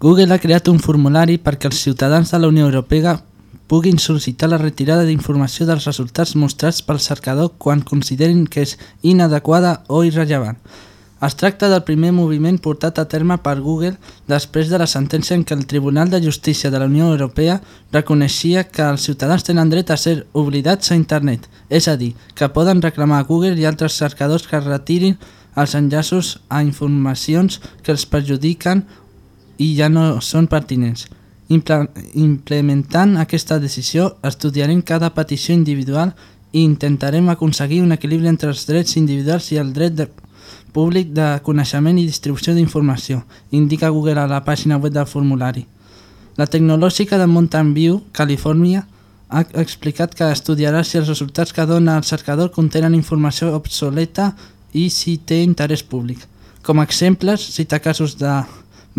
Google ha creat un formulari perquè els ciutadans de la Unió Europea puguin sol·licitar la retirada d'informació dels resultats mostrats pel cercador quan considerin que és inadequada o irrellevant. Es tracta del primer moviment portat a terme per Google després de la sentència en què el Tribunal de Justícia de la Unió Europea reconeixia que els ciutadans tenen dret a ser oblidats a internet, és a dir, que poden reclamar a Google i altres cercadors que retirin els enllaços a informacions que els perjudiquen i ja no són pertinents. Imple implementant aquesta decisió, estudiarem cada petició individual i intentarem aconseguir un equilibri entre els drets individuals i el dret de públic de coneixement i distribució d'informació, indica Google a la pàgina web del formulari. La tecnològica de Mountain View, Califòrnia, ha explicat que estudiarà si els resultats que dona el cercador contenen informació obsoleta i si té interès públic. Com a exemples, cita casos de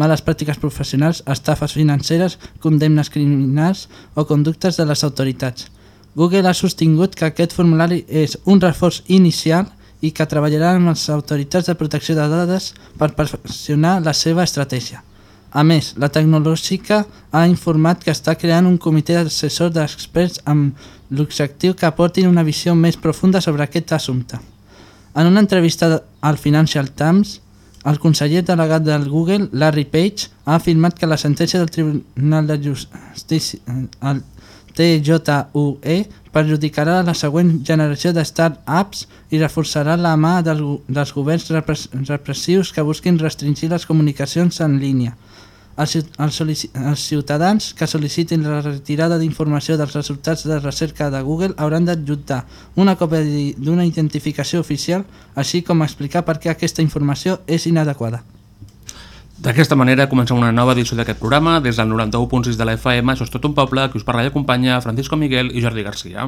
males pràctiques professionals, estafes financeres, condemnes criminals o conductes de les autoritats. Google ha sostingut que aquest formulari és un reforç inicial i que treballarà amb les autoritats de protecció de dades per perfeccionar la seva estratègia. A més, la tecnològica ha informat que està creant un comitè d'assessors d'experts amb l'objectiu que aportin una visió més profunda sobre aquest assumpte. En una entrevista al Financial Times, el conseller delegat del Google, Larry Page, ha afirmat que la sentència del Tribunal de Justícia, el TJUE, perjudicarà la següent generació de start-ups i reforçarà la mà del, dels governs repres, repressius que busquin restringir les comunicacions en línia. Els, els, els ciutadans que sol·licitin la retirada d'informació dels resultats de recerca de Google hauran d'adjuntar una còpia d'una identificació oficial, així com explicar per què aquesta informació és inadequada. D'aquesta manera comencem una nova edició d'aquest programa des del 91.6 de la FM, això és tot un poble, que us parla i acompanya Francisco Miguel i Jordi Garcia.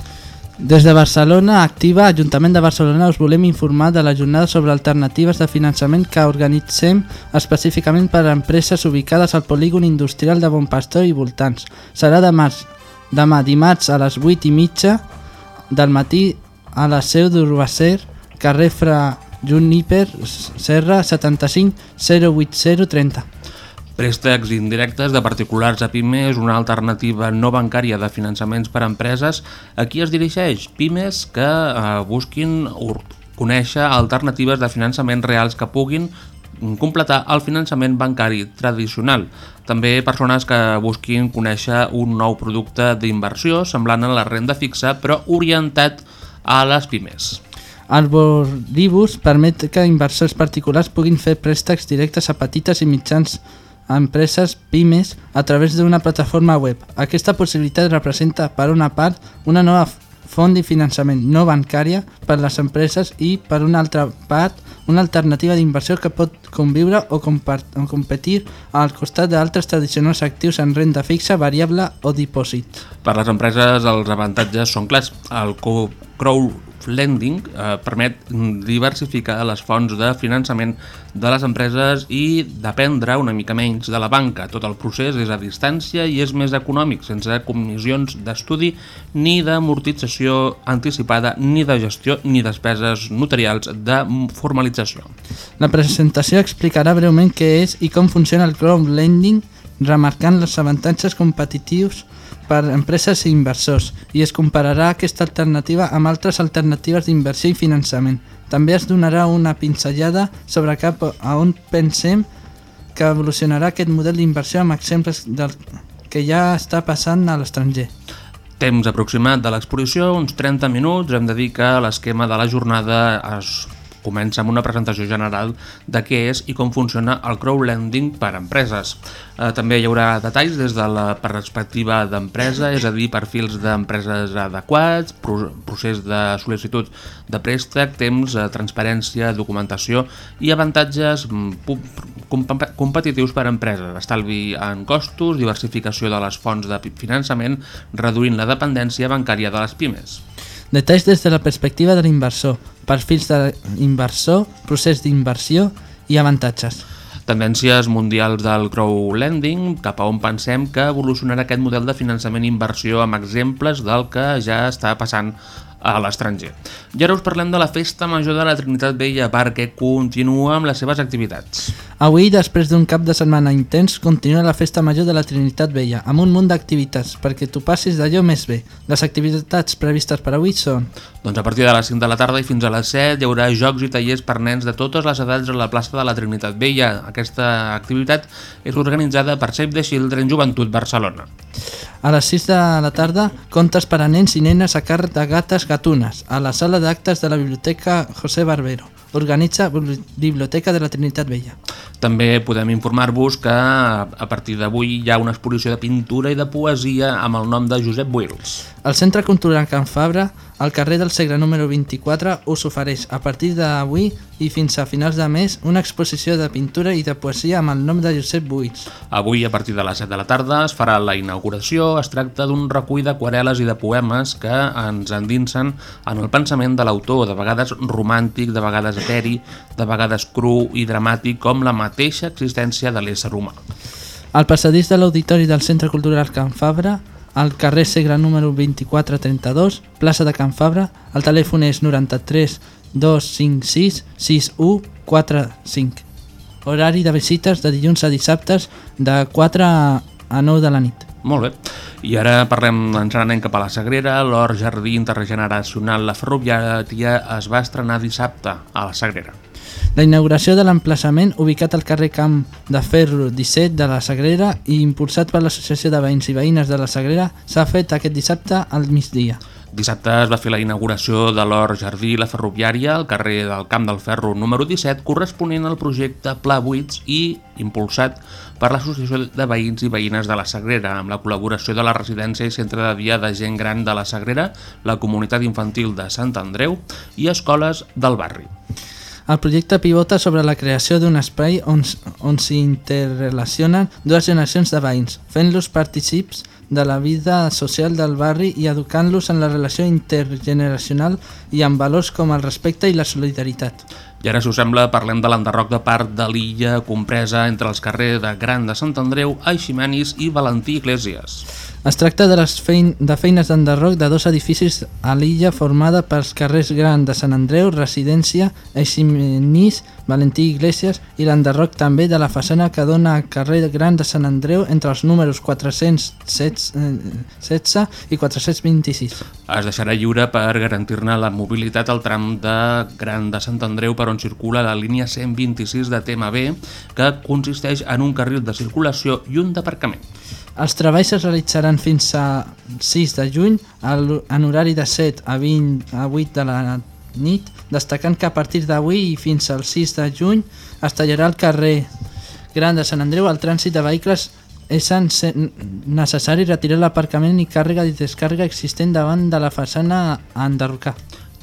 Des de Barcelona, Activa, Ajuntament de Barcelona, us volem informar de la jornada sobre alternatives de finançament que organitzem específicament per a empreses ubicades al polígon industrial de Bon Pastor i voltants. Serà demà, demà dimarts a les 8 i mitja del matí a la seu d'Urbacer, carrer Fra Juniper, Serra 75 08030. Préstecs indirectes de particulars a pimes, una alternativa no bancària de finançaments per a empreses. A qui es dirigeix? Pimes que eh, busquin conèixer alternatives de finançament reals que puguin completar el finançament bancari tradicional. També persones que busquin conèixer un nou producte d'inversió semblant a la renda fixa però orientat a les pimes. El Borribus permet que inversors particulars puguin fer préstecs directes a petites i mitjans a empreses pimes a través d'una plataforma web. Aquesta possibilitat representa, per una part, una nova font de finançament no bancària per a les empreses i, per una altra part, una alternativa d'inversió que pot conviure o, o competir al costat d'altres tradicionals actius en renda fixa, variable o dipòsit. Per les empreses els avantatges són clars. El crowdlending eh, permet diversificar les fonts de finançament de les empreses i dependre una mica menys de la banca. Tot el procés és a distància i és més econòmic, sense comissions d'estudi ni d'amortització anticipada, ni de gestió, ni despeses notarials de formalització. La presentació explicarà breument què és i com funciona el crowdlending remarcant els avantatges competitius per empreses i inversors i es compararà aquesta alternativa amb altres alternatives d'inversió i finançament. També es donarà una pinzellada sobre cap a on pensem que evolucionarà aquest model d'inversió amb exemples del que ja està passant a l'estranger. Temps aproximat de l'exposició, uns 30 minuts. Hem de dir que l'esquema de la jornada es comença amb una presentació general de què és i com funciona el crowdlending per a empreses. Eh, també hi haurà detalls des de la perspectiva d'empresa, és a dir, perfils d'empreses adequats, pro procés de sol·licitud de préstec, temps, eh, transparència, documentació i avantatges mm, competitius per a empreses, estalvi en costos, diversificació de les fonts de finançament, reduint la dependència bancària de les pimes. Detalls des de la perspectiva de l'inversor, perfils d'inversor, procés d'inversió i avantatges. Tendències mundials del crowdlending, cap a on pensem que evolucionarà aquest model de finançament inversió amb exemples del que ja està passant a l'estranger. I ara us parlem de la Festa Major de la Trinitat Vella perquè continua amb les seves activitats. Avui, després d'un cap de setmana intens, continua la Festa Major de la Trinitat Vella, amb un munt d'activitats, perquè tu passis d'allò més bé. Les activitats previstes per avui són Doncs a partir de les 5 de la tarda i fins a les 7 hi haurà jocs i tallers per nens de totes les edats a la plaça de la Trinitat Vella. Aquesta activitat és organitzada per Save the Children Joventut Barcelona. a les 6 de la tarda contes per a nens i nenes a càrrec de gates gatunes, a la sala d'actes de la Biblioteca José Barbero. Organitza Bibli- Biblioteca de la Trinitat Vella. També podem informar-vos que a partir d'avui hi ha una exposició de pintura i de poesia amb el nom de Josep Wills. El Centre Cultural Can Fabra, al carrer del Segre número 24, us ofereix a partir d'avui i fins a finals de mes una exposició de pintura i de poesia amb el nom de Josep Buits. Avui, a partir de les 7 de la tarda, es farà la inauguració. Es tracta d'un recull d'aquarel·les i de poemes que ens endinsen en el pensament de l'autor, de vegades romàntic, de vegades eteri, de vegades cru i dramàtic, com la mateixa existència de l'ésser humà. Al passadís de l'Auditori del Centre Cultural Can Fabra, al carrer Segre número 2432, plaça de Can Fabra, el telèfon és 93 256 6145. Horari de visites de dilluns a dissabtes de 4 a 9 de la nit. Molt bé. I ara parlem, ens n'anem cap a la Sagrera. L'Hort Jardí Interregeneracional La Ferroviària es va estrenar dissabte a la Sagrera. La inauguració de l'emplaçament, ubicat al carrer Camp de Ferro 17 de la Sagrera i impulsat per l'Associació de Veïns i Veïnes de la Sagrera, s'ha fet aquest dissabte al migdia. Dissabte es va fer la inauguració de l'Hort Jardí La Ferroviària al carrer del Camp del Ferro número 17, corresponent al projecte Pla Buits i impulsat per l'Associació de Veïns i Veïnes de la Sagrera, amb la col·laboració de la residència i centre de dia de gent gran de la Sagrera, la comunitat infantil de Sant Andreu i escoles del barri. El projecte pivota sobre la creació d'un espai on, on s'hi interrelacionen dues generacions de veïns, fent-los partícips de la vida social del barri i educant-los en la relació intergeneracional i amb valors com el respecte i la solidaritat. I ara, si us sembla, parlem de l'enderroc de part de l'illa compresa entre els carrers de Gran de Sant Andreu, Aiximenis i Valentí Iglesias. Es tracta de les fein de feines d'enderroc de dos edificis a l'illa formada pels carrers Gran de Sant Andreu, Residència, Eiximenís, Valentí Iglesias i l'enderroc també de la façana que dona al carrer Gran de Sant Andreu entre els números 416 i 426. Es deixarà lliure per garantir-ne la mobilitat al tram de Gran de Sant Andreu per on circula la línia 126 de TMB, que consisteix en un carril de circulació i un d'aparcament. Els treballs es realitzaran fins a 6 de juny en horari de 7 a 20 a 8 de la nit, destacant que a partir d'avui i fins al 6 de juny es tallarà el carrer Gran de Sant Andreu al trànsit de vehicles és necessari retirar l'aparcament i càrrega i descàrrega existent davant de la façana a enderrocar.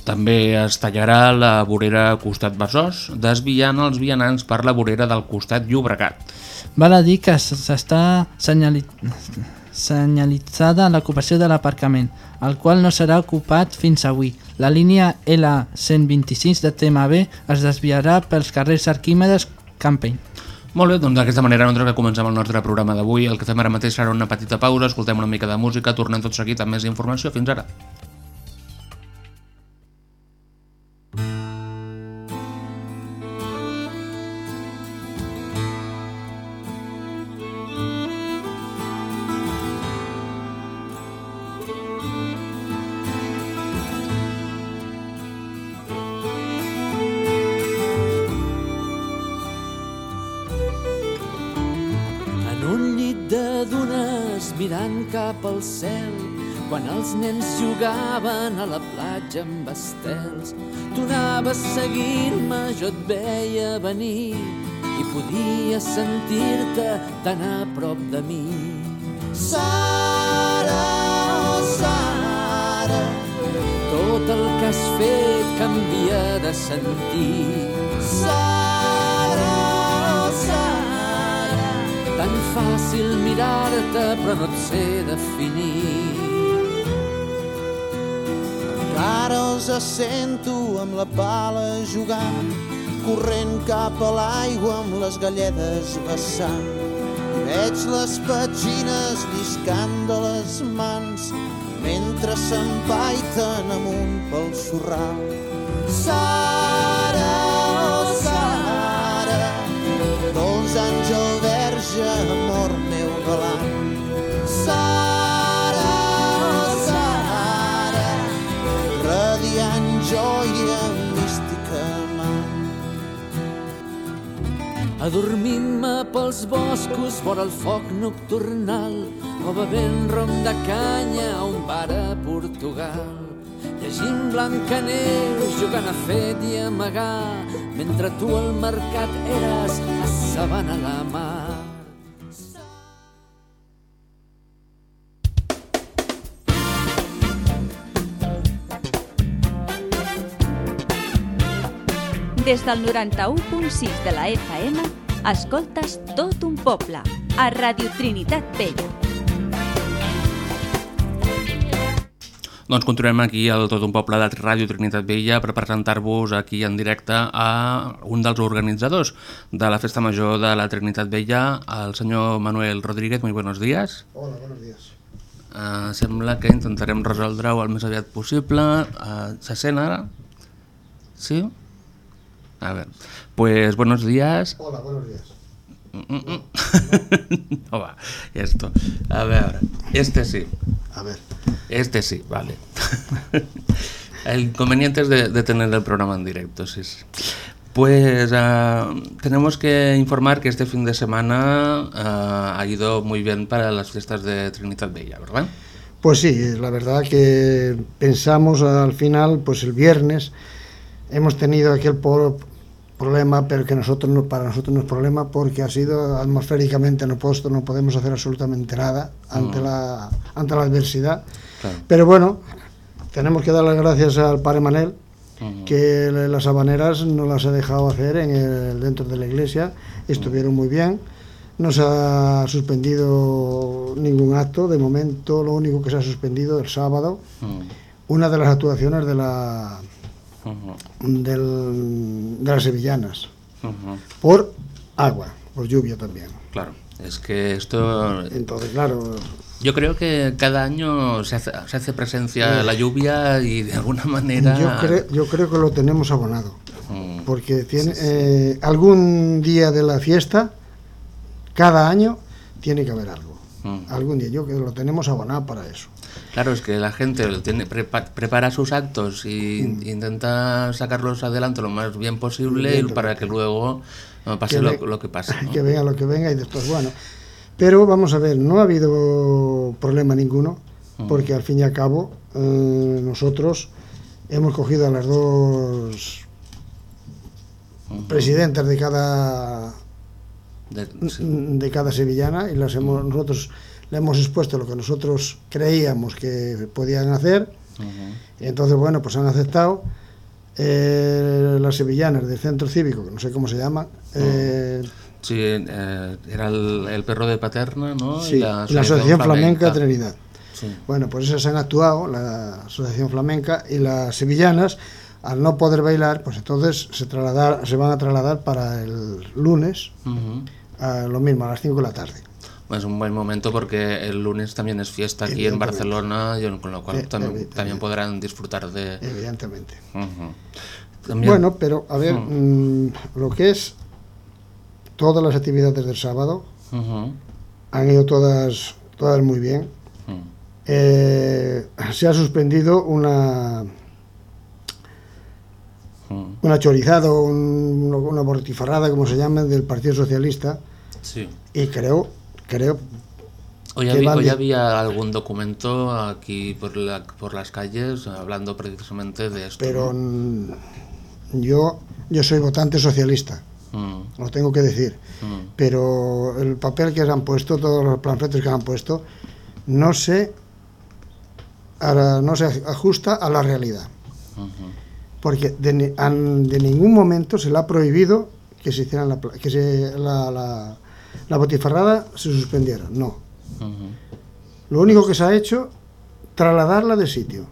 També es tallarà la vorera costat Besòs, desviant els vianants per la vorera del costat Llobregat. Val a dir que s'està senyali... senyalitzada l'ocupació de l'aparcament, el qual no serà ocupat fins avui. La línia L126 de TMB es desviarà pels carrers Arquímedes Campeny. Molt bé, doncs d'aquesta manera nosaltres que comencem el nostre programa d'avui. El que fem ara mateix serà una petita pausa, escoltem una mica de música, tornem tot seguit amb més informació. Fins ara. Mirant cap al cel quan els nens jugaven a la platja amb estels. Tu anaves a seguir-me, jo et veia venir i podia sentir-te tan a prop de mi. Sara, oh Sara, tot el que has fet canvia de sentir. Sara, tan fàcil mirar-te però no et sé definir. Ara els sento amb la pala jugant, corrent cap a l'aigua amb les galledes vessant. Veig les petxines lliscant de les mans mentre s'empaiten amunt pel sorral. Sara, oh Sara, dolç àngel verge, amor meu galant. Sara, Sara, radiant joia mística amant. Adormint-me pels boscos vora el foc nocturnal o bevent rom de canya a un bar a Portugal. Llegint Blancaneus, jugant a fet i amagar, mentre tu al mercat eres a sabana la mar. Des del 91.6 de la FM, escoltes tot un poble, a Radio Trinitat Vella. Doncs continuem aquí al Tot un Poble de Ràdio Trinitat Vella per presentar-vos aquí en directe a un dels organitzadors de la Festa Major de la Trinitat Vella, el senyor Manuel Rodríguez. Muy buenos días. Hola, buenos días. Uh, sembla que intentarem resoldre-ho el més aviat possible. Uh, se sent ara? Sí? A ver, pues buenos días. Hola, buenos días. Mm, mm, mm. no va, esto. A ver, este sí. A ver. Este sí, vale. el inconveniente es de, de tener el programa en directo, sí. sí. Pues ah, tenemos que informar que este fin de semana ah, ha ido muy bien para las fiestas de Trinidad Bella, ¿verdad? Pues sí, la verdad que pensamos al final, pues el viernes hemos tenido aquel por- problema, pero que nosotros no, para nosotros no es problema porque ha sido atmosféricamente no puesto, no podemos hacer absolutamente nada ante, la, ante la adversidad. Claro. Pero bueno, tenemos que dar las gracias al Padre Manel, que las habaneras no las ha dejado hacer en el- dentro de la iglesia, estuvieron muy bien. No se ha suspendido ningún acto, de momento lo único que se ha suspendido el sábado, una de las actuaciones de, la, del- de las sevillanas, por agua, por lluvia también. Claro, es que esto... Entonces, claro, Yo creo que cada año se hace, se hace presencia la lluvia y de alguna manera... yo, cre- yo creo que lo tenemos abonado. Mm, porque tiene eh, algún día de la fiesta, cada año, tiene que haber algo. Mm. Algún día, yo que lo tenemos abonado para eso. Claro, es que la gente lo tiene, prepa- prepara sus actos y intenta sacarlos adelante lo más bien posible Evidentemente. para que luego no pase Que lo, que pase. ¿no? Que venga lo que venga y después, bueno. Pero vamos a ver, no ha habido problema ninguno, porque al fin y al cabo eh, nosotros hemos cogido a las dos presidentas de cada De- sí. de cada sevillana y las hemos, nosotros le hemos expuesto lo que nosotros creíamos que podían hacer y entonces bueno pues han aceptado Eh, las sevillanas del centro cívico que no sé cómo se llama eh, Sí, eh, era el, el perro de Paterna, ¿no? sí, y la asociación flamenca, Trinidad Sí. bueno pues esas han actuado la asociación flamenca y las sevillanas al no poder bailar pues entonces se trasladar, se van a trasladar para el lunes Ujú. A lo mismo a las 5 de la tarde Es un buen momento porque el lunes también es fiesta aquí en. Barcelona, y con lo cual Eh, también, podrán disfrutar de... evidentemente Bueno, pero a ver, Mm. lo que es todas las actividades del sábado han ido todas, todas muy bien. Eh, se ha suspendido una. Una chorizada, o un- una bortifarrada, como se llama, del Partido Socialista Sí. y creo, creo Hoy, que había, hoy había algún documento aquí por, la- por las calles hablando precisamente de esto. Pero ¿no? mm, yo, yo soy votante socialista, Mm, lo tengo que decir. mm, Pero el papel que han puesto, todos los panfletos que han puesto, no se, no se ajusta a la realidad. Porque de, ni- an- de ningún momento se le ha prohibido que se hicieran la, que se, la, la, la botifarrada se suspendiera. No. Lo único que se ha hecho, trasladarla de sitio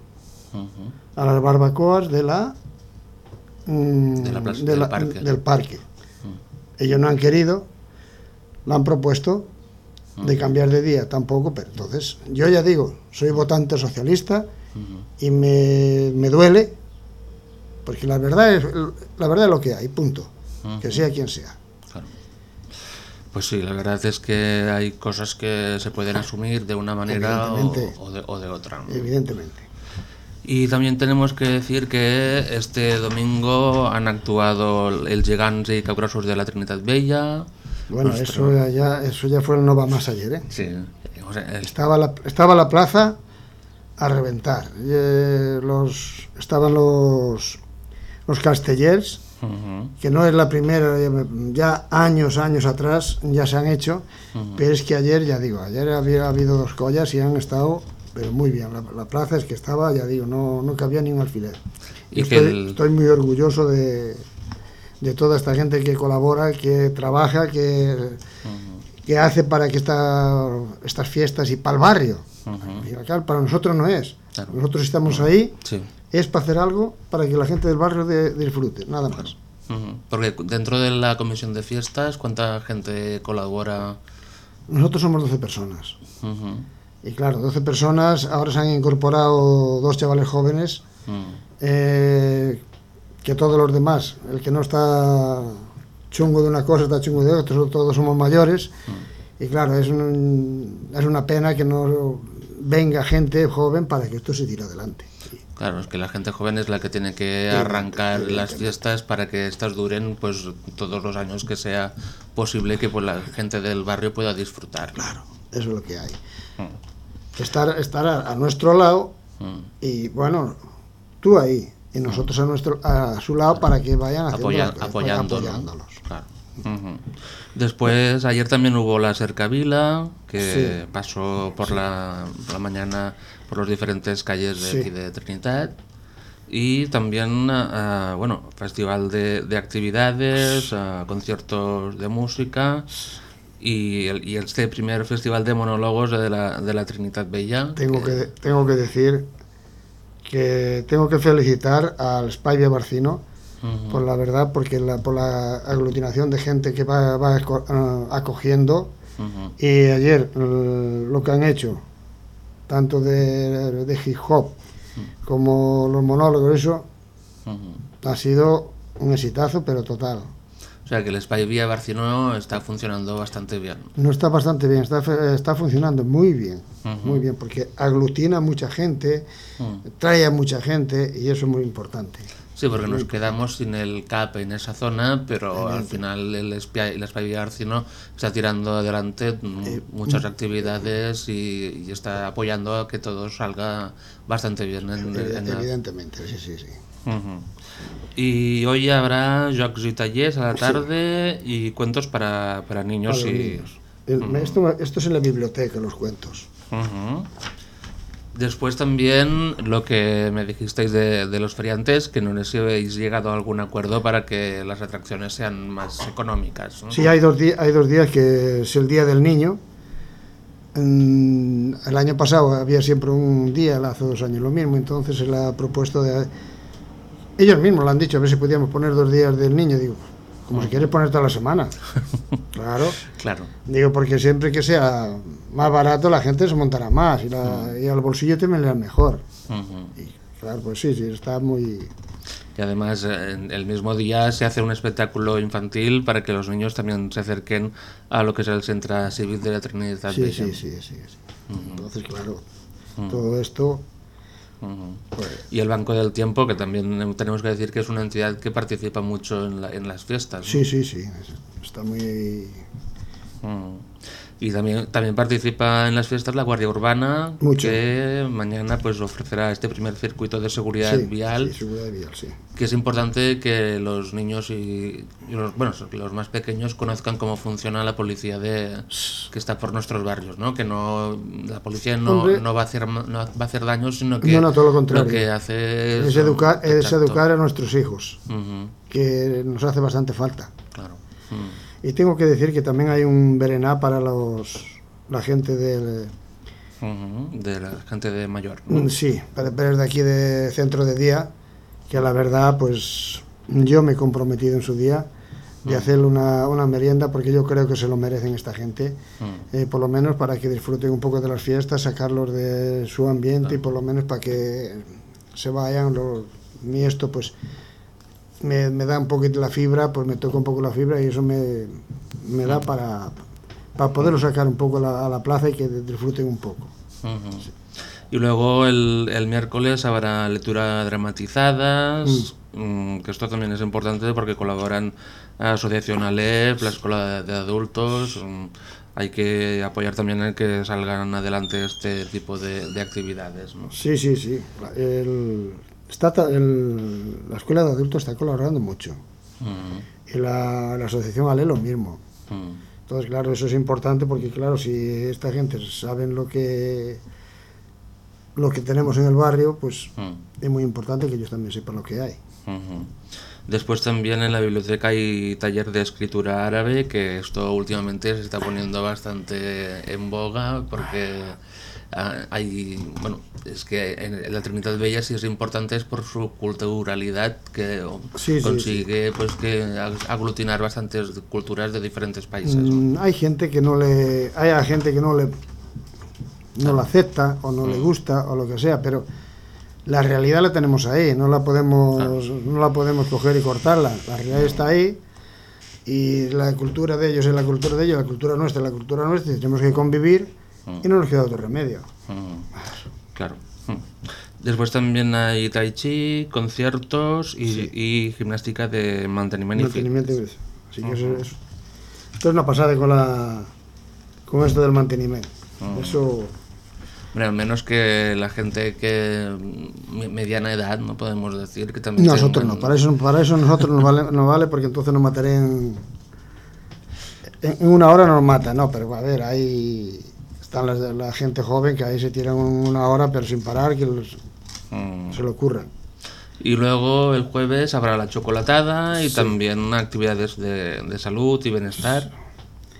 a las barbacoas de la, mm, De la plaza- de del la- parque. del parque. Ellos no han querido, la han propuesto de cambiar de día tampoco, pero entonces yo ya digo, soy votante socialista y me, me duele porque la verdad es la verdad es lo que hay, punto. Que sea quien sea. Claro. Pues sí, la verdad es que hay cosas que se pueden asumir de una manera o, de, o de otra. ¿no? Evidentemente. Y también tenemos que decir que este domingo han actuado el Gigants y Cabrosos de la Trinidad Bella. Bueno, Nuestro- eso ya, ya- eso ya fue el no va más ayer, ¿eh? Sí, o sea, el- Estaba la, estaba la plaza a reventar. Eh, los, estaban los, los castellers, Ujú, que no es la primera, ya, años, años atrás ya se han hecho, pero es que ayer, ya digo, ayer había habido dos collas y han estado, pero muy bien. La, la plaza es que estaba, ya digo, no, no cabía ni un alfiler. Y estoy, el- estoy muy orgulloso de, de toda esta gente que colabora, que trabaja, que, que hace para que esta, estas fiestas y para el barrio. para nosotros no es. Claro. Nosotros estamos ahí, sí. Es para hacer algo para que la gente del barrio de- disfrute, nada más. Porque dentro de la comisión de fiestas, ¿cuánta gente colabora? Nosotros somos 12 personas. Y claro, 12 personas, ahora se han incorporado dos chavales jóvenes, eh, que todos los demás, el que no está chungo de una cosa, está chungo de otra, todos somos mayores. Y claro, es, un- es una pena que no venga gente joven para que esto se tire adelante. Claro, es que la gente joven es la que tiene que arrancar las fiestas para que estas duren pues todos los años que sea posible que pues, la gente del barrio pueda disfrutar. Claro, eso es lo que hay. Mm. Estar, estar a, a nuestro lado Mm. y bueno, tú ahí y nosotros a nuestro a su lado para que vayan Apoya- apoyándolos. Claro. Después, ayer también hubo la cercavila, que Sí. pasó por, la, por la mañana por las diferentes calles de Sí. aquí de Trinidad. Y también, ah, bueno, festival de, de actividades, ah, conciertos de música y, el- y este primer festival de monólogos de la, de la Trinidad Bella. Tengo que, tengo que decir que tengo que felicitar al Spivia Por la verdad, porque la, por la aglutinación de gente que va, va aco- acogiendo. Y ayer lo que han hecho, tanto de, de hip hop como los monólogos, eso ha sido un exitazo, pero total. O sea que el Spy Vía Barcino está funcionando bastante bien. No está bastante bien, está, está funcionando muy bien, Ujú. muy bien, porque aglutina a mucha gente, Mm. trae a mucha gente y eso es muy importante. Sí, porque nos quedamos sin el CAP en esa zona, pero al final el Spy, el Spy Vía Barcino está tirando adelante mm, muchas actividades y, y está apoyando a que todo salga bastante bien. En, en la- Evidentemente, sí, sí, sí. Ujú. Y hoy habrá jocs y talleres a la tarde y cuentos para, para niños Para y... niños. El- esto, esto es en la biblioteca, los cuentos. Ujú. Después también lo que me dijisteis de, de los feriantes, que no les habéis llegado a algún acuerdo para que las atracciones sean más económicas. ¿no? Sí, hay dos, hay dos días que es el Día del Niño. Mm, el año pasado había siempre un día, hace dos años lo mismo, entonces él ha propuesto de... Ellos mismos lo han dicho, a ver si podíamos poner dos días del niño. Digo, como si quieres ponerte a la semana. Claro. Claro. Digo, porque siempre que sea más barato la gente se montará más y, la- y al bolsillo te vendrá mejor. Y claro, pues sí, sí, está muy... Y además en el mismo día se hace un espectáculo infantil para que los niños también se acerquen a lo que es el Centro Civil de la Trinidad Sí, sí, sí. Entonces, claro, todo esto... Pues, Y el Banco del Tiempo, que también tenemos que decir que es una entidad que participa mucho en, la- en las fiestas. ¿no? Sí, sí, sí. Está muy. Mm. Y también, también participa en las fiestas la Guardia Urbana, Mucho. que mañana pues ofrecerá este primer circuito de seguridad Sí, vial, sí, seguridad vial, sí. que es importante que los niños y, y los, bueno, los más pequeños conozcan cómo funciona la policía de, que está por nuestros barrios, ¿no? Que no la policía no, Hombre. no va a hacer no va a hacer daño, sino que No, no, todo lo contrario. que hace Es, educar, es exacto. educar a nuestros hijos, que nos hace bastante falta. claro. Y tengo que decir que también hay un berená para los la gente del... Ujú, De la gente de mayor. ¿no? Mm, Sí, para desde aquí de centro de día, que la verdad, pues yo me he comprometido en su día de Mm. hacerle una, una merienda porque yo creo que se lo merecen esta gente, Mm. eh, por lo menos para que disfruten un poco de las fiestas, sacarlos de su ambiente y por lo menos para que se vayan. Lo, y esto pues me, me da un poquito la fibra, pues me toca un poco la fibra y eso me, me da para, para poderlo sacar un poco a la, a la plaza y que disfruten un poco. Y luego el, el miércoles habrá lectura dramatizadas, mm, que esto también es importante porque colaboran Asociación Alep, la Escuela de Adultos. mm, hay que apoyar también en que salgan adelante este tipo de, de actividades. ¿no? Sí, sí, sí. El, está, el- la escuela de adultos está colaborando mucho. Mm, Y la, la asociación ALE lo mismo. mm, Entonces, claro, eso es importante porque, claro, si esta gente saben lo que lo que tenemos en el barrio, pues mm, es muy importante que ellos también sepan lo que hay. Después también en la biblioteca hay taller de escritura árabe, que esto últimamente se está poniendo bastante en boga porque ah, hay, bueno, es que en la Trinidad Bella sí es importante es por su culturalidad que Sí, sí, consigue pues que ag- aglutinar bastantes culturas de diferentes países. Mm, hay gente que no le hay a gente que no le no lo acepta o no le gusta o lo que sea pero la realidad la tenemos ahí no la podemos no la podemos coger y cortarla. La realidad está ahí y la cultura de ellos es la cultura de ellos la cultura nuestra es la cultura nuestra y tenemos que convivir y no nos queda otro remedio. Mm, Claro. Mm. Después también hay tai chi, conciertos y, y gimnástica de mantenimiento mantenimiento así que eso, eso- esto es una pasada con la con esto del mantenimiento. Eso Hombre, al menos que la gente que mm, mediana edad, no podemos decir que también Nosotros tengan- no, para eso, para eso nosotros nos vale, nos vale porque entonces nos mataré en, en, una hora nos mata, no, pero a ver, ahí están las, la gente joven que ahí se tiran una hora pero sin parar, que los- Mm. se le ocurran. Y luego el jueves habrá la chocolatada y también actividades de, de salud y bienestar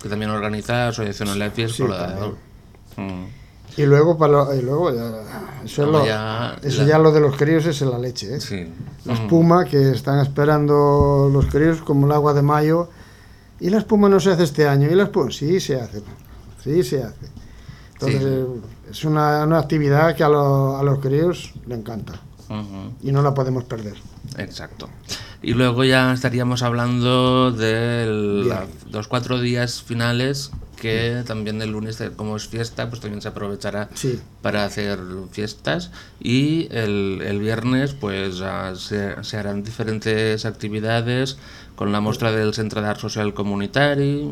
que también organiza Asociación también. Adultos. Mm. Y luego, para lo- y luego ya, eso, es lo, ya eso la- ya lo de los críos es la leche, ¿eh? Sí. La Mm. espuma que están esperando los críos como el agua de mayo. Y la espuma no se hace este año. Y la espuma sí se hace. Sí se hace. Entonces Sí. es una, una actividad que a, lo- a los críos le encanta. Y no la podemos perder. Exacto. Y luego ya estaríamos hablando de la- los cuatro días finales que también el lunes, como es fiesta, pues también se aprovechará Sí. para hacer fiestas y el, el viernes pues se, se harán diferentes actividades con la muestra del Centre d'Art Social Comunitari,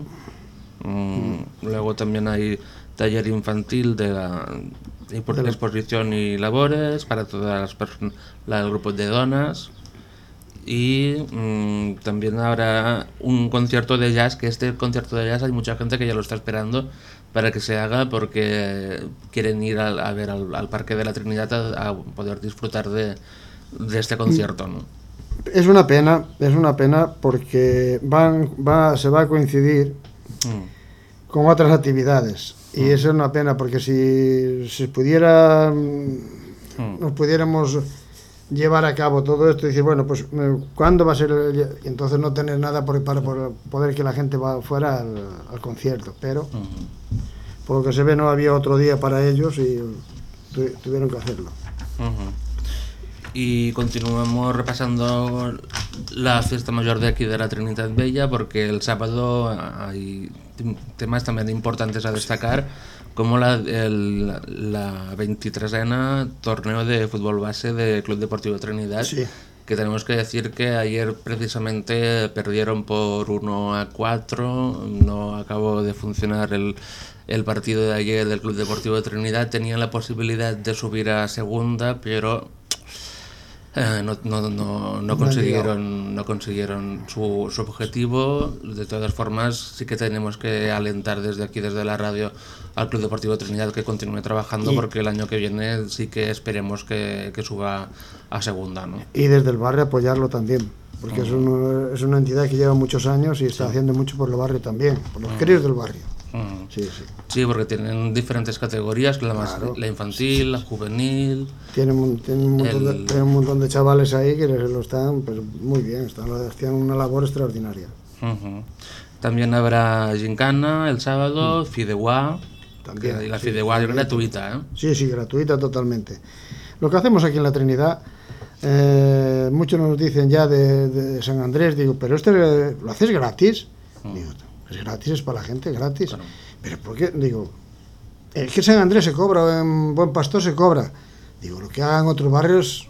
mm, luego también hay taller infantil de la por exposición y labores para todas las personas, el grupo de donas y mm, también habrá un concierto de jazz, que este concierto de jazz hay mucha gente que ya lo está esperando para que se haga porque quieren ir al- a, ver al, al Parque de la Trinidad a, a poder disfrutar de, de este concierto. ¿no? Es una pena, es una pena porque van, va, se va a coincidir Mm, con otras actividades. Y eso es una pena porque si se pudiera, mm, nos pudiéramos llevar a cabo todo esto y decir, bueno, pues eh, ¿cuándo va a ser? el- y entonces no tener nada por, para por- poder que la gente va fuera al, al concierto. Pero por lo que se ve no había otro día para ellos y tu- tuvieron que hacerlo. Y continuamos repasando la fiesta mayor de aquí de la Trinidad Bella porque el sábado hay temas también importantes a destacar como la, el, la 23ena torneo de fútbol base de Club Deportivo Trinidad Sí. que tenemos que decir que ayer precisamente perdieron por 1 a 4, no acabó de funcionar el, el partido de ayer del Club Deportivo de Trinidad tenían la posibilidad de subir a segunda, pero eh, no, no, no, no consiguieron, no consiguieron su, su objetivo. De todas formas, sí que tenemos que alentar desde aquí, desde la radio, al Club Deportivo Trinidad que continúe trabajando, Y- porque el año que viene sí que esperemos que, que suba a segunda. ¿no? Y desde el barrio apoyarlo también, porque es, uno- es una entidad que lleva muchos años y está haciendo mucho por el barrio también, por los críos del barrio. Mm. Sí, sí. Sí, porque tienen diferentes categorías, la, más, la infantil, la juvenil. Tienen, un- tienen un, montón de, tienen un montón de chavales ahí que les- lo están pues, muy bien, están, hacían una labor extraordinaria. También habrá gincana el sábado, fideuá. Mm. También, que- y la sí, fideuá es también. gratuita, ¿eh? Sí, sí, gratuita totalmente. Lo que hacemos aquí en la Trinidad, eh, muchos nos dicen ya de, de San Andrés, digo, pero este lo haces gratis. Digo, es gratis, es para la gente, gratis. Pero ¿por qué? Digo, es que San Andrés se cobra, en Buen Pastor se cobra. Digo, lo que hagan otros barrios,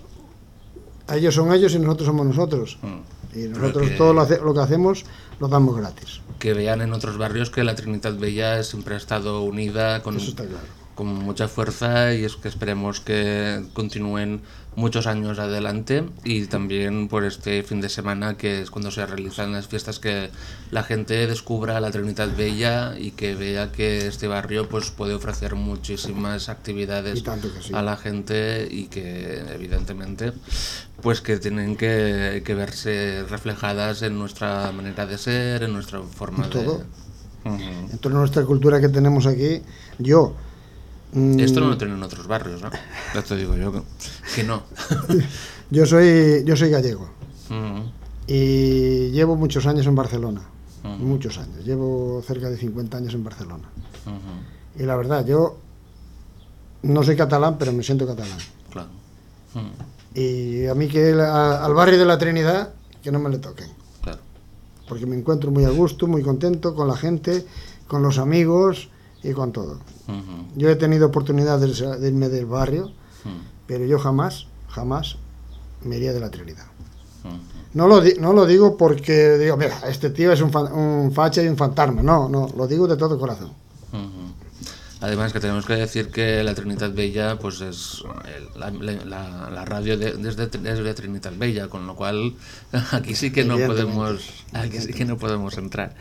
ellos son ellos y nosotros somos nosotros. Y nosotros que- todo lo, hace- lo que hacemos lo damos gratis. Que vean en otros barrios que la Trinidad Bella siempre ha estado unida con, Eso está claro. Con mucha fuerza y es que esperemos que continúen muchos años adelante y también por este fin de semana que es cuando se realizan las fiestas que la gente descubra la Trinidad Bella y que vea que este barrio pues puede ofrecer muchísimas actividades sí. a la gente y que evidentemente pues que tienen que, que verse reflejadas en nuestra manera de ser, en nuestra forma En todo. de... Ujú. En toda nuestra cultura que tenemos aquí, yo... mm, Esto no lo tienen en otros barrios, ¿no? Ya te digo yo que, no. Yo soy, yo soy gallego Ujú. y llevo muchos años en Barcelona. Ujú. Muchos años. Llevo cerca de 50 años en Barcelona. Ujú. Y la verdad, yo no soy catalán, pero me siento catalán. Claro. Y a mí que al barrio de la Trinidad, que no me le toquen. Claro. Porque me encuentro muy a gusto, muy contento con la gente, con los amigos y con todo. Yo he tenido oportunidad de, irme del barrio, pero yo jamás, jamás me iría de la Trinidad. No lo, di- no lo digo porque digo, mira, este tío es un, fan- un facha y un fantasma. No, no, lo digo de todo corazón. Además que tenemos que decir que la Trinidad Bella pues es la, la- la radio de- desde, desde Trinidad Bella, con lo cual aquí sí que no podemos aquí sí que no podemos entrar.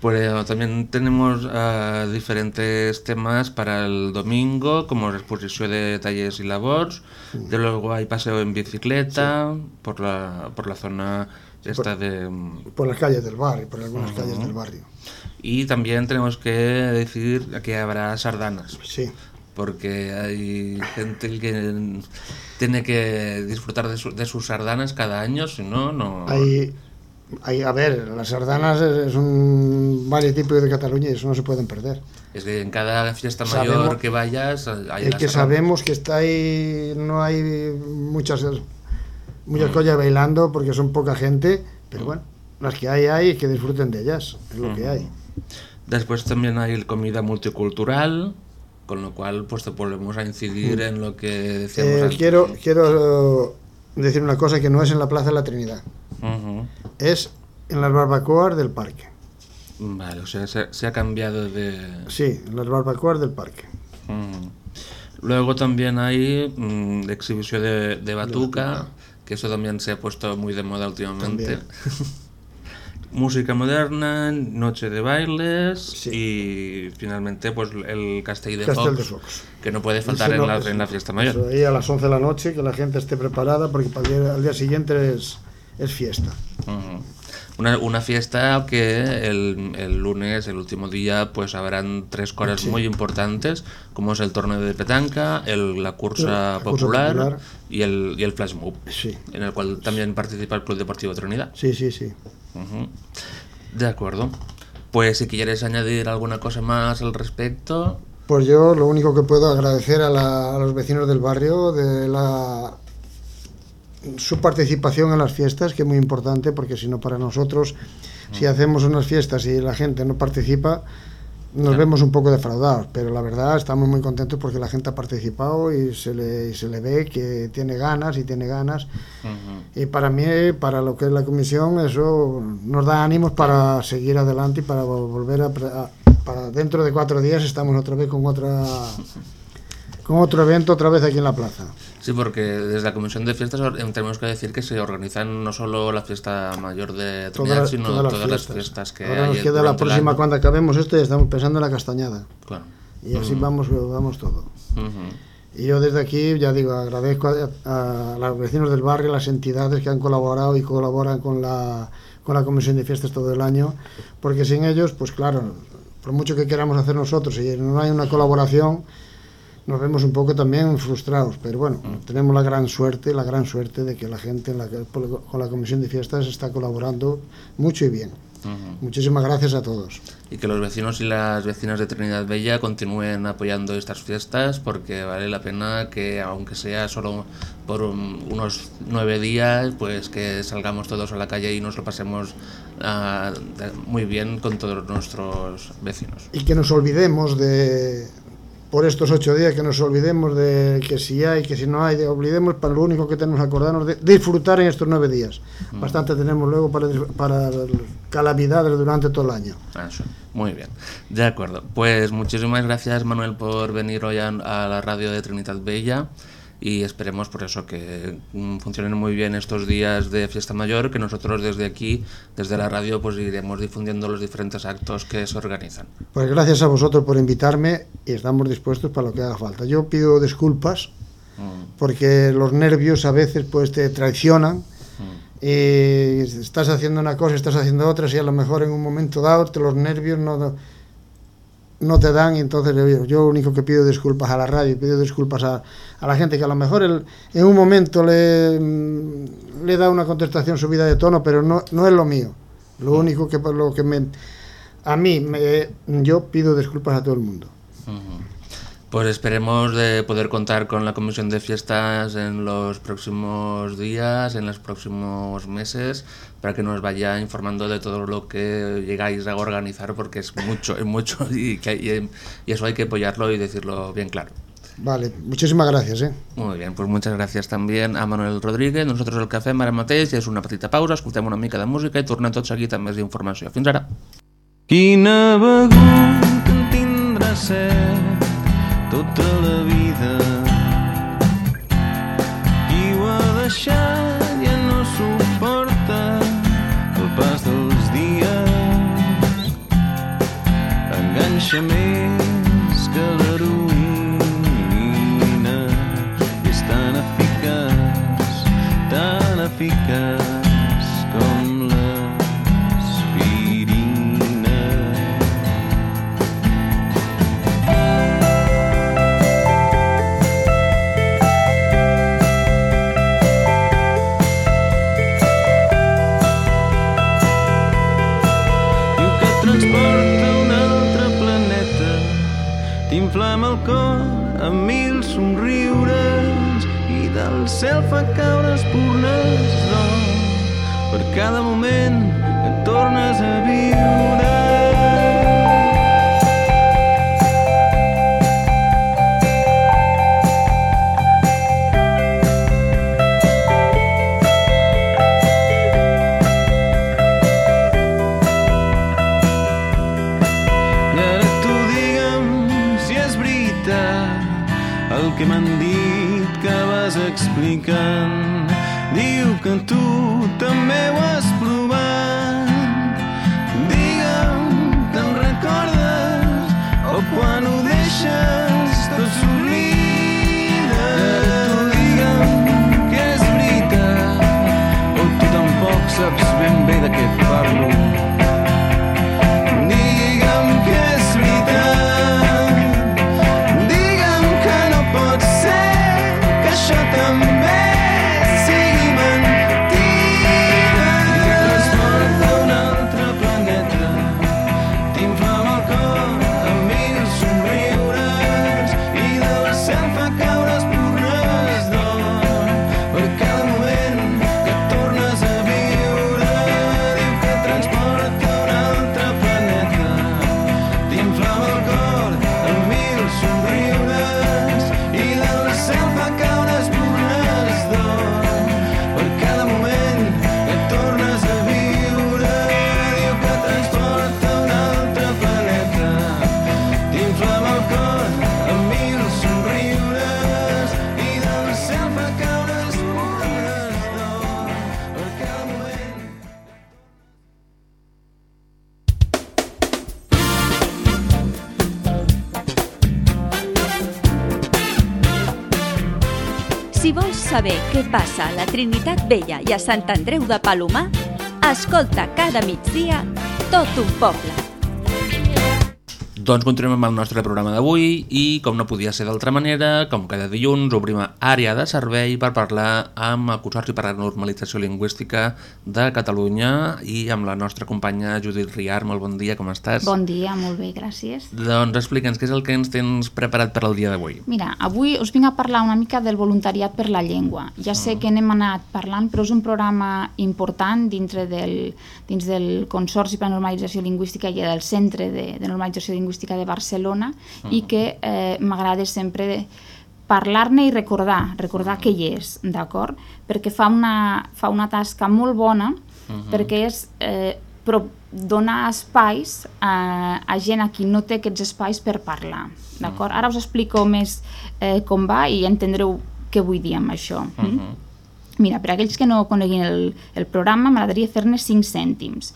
Pues también tenemos ah, diferentes temas para el domingo, como la exposición de talleres y labors. De luego hay paseo en bicicleta por la por la zona esta de Por las calles del barrio, por algunas calles del barrio. y también tenemos que decir que habrá sardanas. Sí. Porque hay gente que tiene que disfrutar de, su- de sus sardanas cada año, si no, no. Hay, hay, a ver, las sardanas es, es un típico de Cataluña y eso no se pueden perder. Es que en cada fiesta mayor Sabemos- que vayas hay Es la que sabemos que está ahí, no hay muchas, muchas collas bailando porque son poca gente, pero bueno, las que hay, hay, que disfruten de ellas, es lo que hay. Después también hay comida multicultural, con lo cual pues volvemos a incidir Mm. en lo que decíamos Eh, antes. quiero, quiero decir una cosa que no es en la Plaza de la Trinidad, Es en las barbacoas del parque. Vale, o sea, se, se ha cambiado de... Sí, en las barbacoas del parque. Luego también hay mm, la exhibición de, de batuca, que eso también se ha puesto muy de moda últimamente. Música moderna, noche de bailes y finalmente pues el Castell de Castell Fox, de Fox. que no puede faltar en, la, eso- en la fiesta mayor. eso ahí a las 11 de la noche, que la gente esté preparada, porque para el día, al día siguiente es, es fiesta. Una, una fiesta que el, el lunes, el último día, pues habrán tres cosas Sí. muy importantes, como es el torneo de petanca, el, la cursa La cursa popular, y el, y el flash mob, Sí. en el cual también participa el Club Deportivo Trinidad. Sí, sí, sí. De acuerdo. Pues si quieres añadir alguna cosa más al respecto, Pues yo lo único que puedo agradecer a, la- a los vecinos del barrio de la su participación en las fiestas, que es muy importante, porque si no para nosotros, si hacemos unas fiestas y la gente no participa, nos vemos un poco defraudados, pero la verdad estamos muy contentos porque la gente ha participado y se le, y se le ve que tiene ganas y tiene ganas. Y para mí, para lo que es la comisión, eso nos da ánimos para seguir adelante y para volver a, a- para dentro de cuatro días estamos otra vez con otra con otro evento otra vez aquí en la plaza. Sí, porque desde la Comisión de Fiestas or- tenemos que decir que se organizan no solo la fiesta mayor de Trinidad, Todas, sino todas todas, las las fiestas. fiestas que Ahora hay nos queda la próxima cuando acabemos esto y estamos pensando en la castañada. Claro. Y así Mm. vamos, vamos todo. Ujú. Y yo desde aquí, ya digo, agradezco a, a los vecinos del barrio, las entidades que han colaborado y colaboran con la, con la Comisión de Fiestas todo el año, porque sin ellos, pues claro, por mucho que queramos hacer nosotros, si no hay una colaboración, nos vemos un poco también frustrados. Pero bueno, tenemos la gran suerte, la gran suerte de que la gente en la, con la Comisión de Fiestas está colaborando mucho y bien. Ujú. Muchísimas gracias a todos. Y que los vecinos y las vecinas de Trinidad Bella continúen apoyando estas fiestas porque vale la pena que, aunque sea solo por un- unos nueve días, pues que salgamos todos a la calle y nos lo pasemos de- muy bien con todos nuestros vecinos. y que nos olvidemos de por estos ocho días que nos olvidemos de que si hay que si no hay de- olvidemos para lo único que tenemos que acordarnos de disfrutar en estos nueve días bastante tenemos luego para, para calamidades durante todo el año Eso, muy bien. De acuerdo. Pues muchísimas gracias, Manuel, por venir hoy a, a la radio de Trinidad Bella y esperemos por eso que mm, funcionen muy bien estos días de fiesta mayor, que nosotros desde aquí, desde la radio, pues iremos difundiendo los diferentes actos que se organizan. pues gracias a vosotros por invitarme y estamos dispuestos para lo que haga falta yo pido disculpas Mm, porque los nervios a veces pues te traicionan mm. y estás haciendo una cosa, estás haciendo otra, y a lo mejor en un momento dado te los nervios no, no te dan, y entonces yo, yo lo único que pido disculpas a la radio, pido disculpas a, a la gente que a lo mejor el- en un momento le, mm, le da una contestación subida de tono, pero no, no es lo mío. Lo único que, lo que me, a mí, me, yo pido disculpas a todo el mundo. Pues esperemos de poder contar con la comisión de fiestas en los próximos días, en los próximos meses, para que nos vaya informando de todo lo que llegáis a organizar, porque es mucho, es mucho y, que hay- y eso hay que apoyarlo y decirlo bien claro. Vale, muchísimas gracias. ¿eh? Muy bien, pues muchas gracias també a Manuel Rodríguez. Nosaltres el que fem ara mateix és una petita pausa, escoltem una mica de música i tornem tot seguit amb més informació. Fins ara. Quina begut en tindrà set tota la vida. Qui ho ha deixat ja no suporta el pas dels dies. Enganxa més cel fa caure espurnes d'or per cada moment que tornes a viure Trinitat Vella i a Sant Andreu de Palomar, escolta cada migdia tot un poble. Doncs continuem amb el nostre programa d'avui i, com no podia ser d'altra manera, com cada dilluns, obrim àrea de servei per parlar amb el Consorci per a la Normalització Lingüística de Catalunya i amb la nostra companya Judit Riar. Molt bon dia, com estàs? Bon dia, molt bé, gràcies. Doncs explica'ns què és el que ens tens preparat per al dia d'avui. Mira, avui us vinc a parlar una mica del voluntariat per la llengua. Ja sé que n'hem anat parlant, però és un programa important dintre del, dins del Consorci per a la Normalització Lingüística i del Centre de, de Normalització Lingüística de Barcelona i que eh, m'agrada sempre parlar-ne i recordar, recordar què hi és, d'acord? Perquè fa una, fa una tasca molt bona, perquè és eh, però donar espais a, a gent a qui no té aquests espais per parlar, d'acord? Ara us explico més eh, com va i entendreu què vull dir amb això. Mm? Mira, per aquells que no coneguin el, el programa, m'agradaria fer-ne 5 cèntims.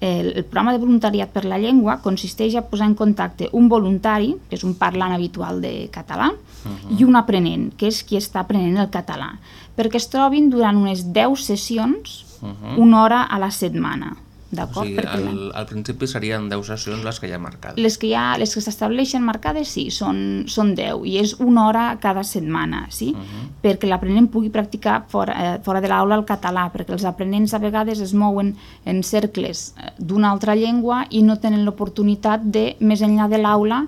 El, el programa de voluntariat per la llengua consisteix a posar en contacte un voluntari, que és un parlant habitual de català, uh -huh. i un aprenent, que és qui està aprenent el català, perquè es trobin durant unes 10 sessions, uh -huh. una hora a la setmana. O D'acord? sigui, al, al principi serien 10 sessions les que hi ha marcades. Les que, hi ha, les que s'estableixen marcades, sí, són, són 10, i és una hora cada setmana, sí? Uh -huh. Perquè l'aprenent pugui practicar fora, eh, fora de l'aula el català, perquè els aprenents a vegades es mouen en cercles eh, d'una altra llengua i no tenen l'oportunitat de, més enllà de l'aula,